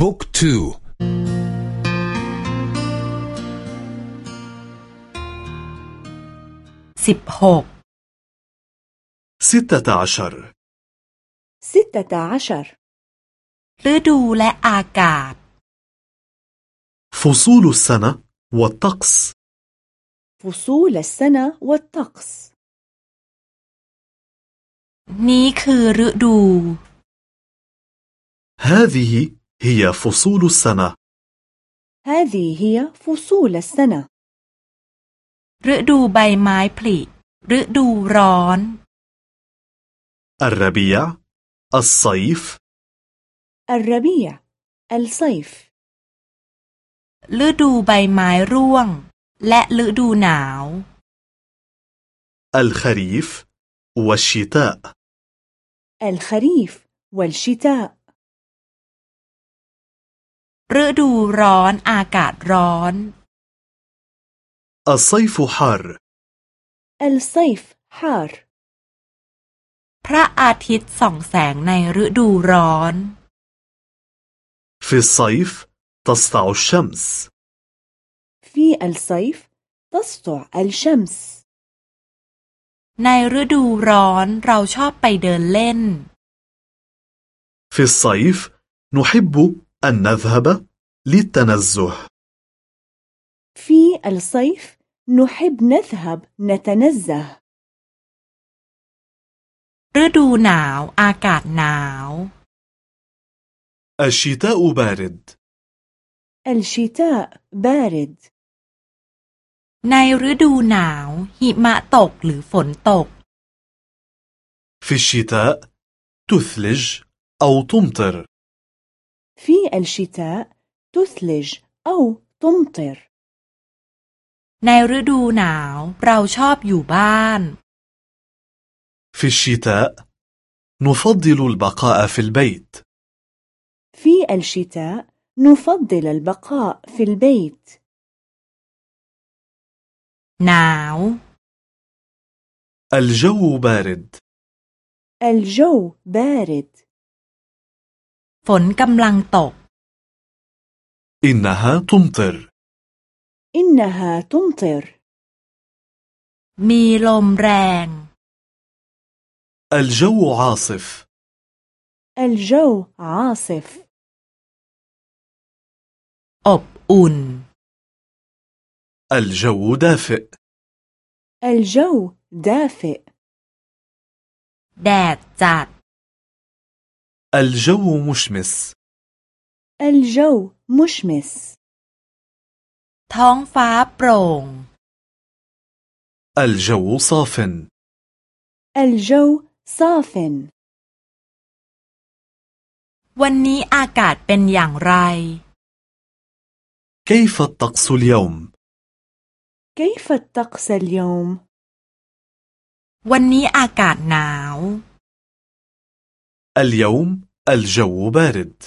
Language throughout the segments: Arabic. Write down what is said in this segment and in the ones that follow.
บุ๊กทูสิบหก ستة عشر ستة عشر ฤดูและอากาศ فصول السنة والطقس فصول السنة والطقس นี้คือฤดู هذه هي فصول السنة هذه هي فصول السنة ฤดูใบไม้ผลิฤดูร้อน الربيع الصيف الربيع الصيف ฤดูใบไม้ร่วง และฤดูหนาว الخريف والشتاء الخريف والشتاء ฤดูร้อนอากาศร้อน الصيف حار الصيف حار พระอาทิตย์ส่องแสงในฤดูร้อน في الصيف تسطع الشمس في الصيف تسطع الشمس ในฤดูร้อนเราชอบไปเดินเล่น في الصيف نحب أن نذهب للتنزه في الصيف نحب نذهب نتنزه ฤดูหนาวอากาศหนาว الشتاء بارد الشتاء بارد ในฤดูหนาว หิมะตกหรือฝนตก في الشتاء تثلج أو تمطر في الشتاء تثلج أو تمطر ในฤดูหนาวเราชอบอยู่บ้าน في الشتاء نفضل البقاء في البيت في الشتاء نفضل البقاء في البيت หนาว الجو بارد الجو بارد ฝนกำลังตก إنها تمطر إنها تمطر มีลมแรง الجو عاصف الجو عاصف อบอุ่น الجو دافئ الجو دافئ แดดจัด الجو مشمس الجو مشمس ท้องฟ้าโปร่ง الجو صاف الجو صاف วันนี้อากาศเป็นอย่างไร كيف الطقس اليوم؟ كيف الطقس اليوم؟ วันนี้อากาศหนาว اليوم الجو بارد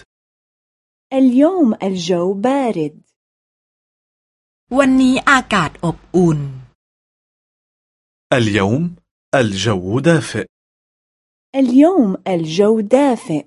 اليوم الجو بارد วันนี้อากาศอบอุ่น اليوم الجو دافئ اليوم الجو دافئ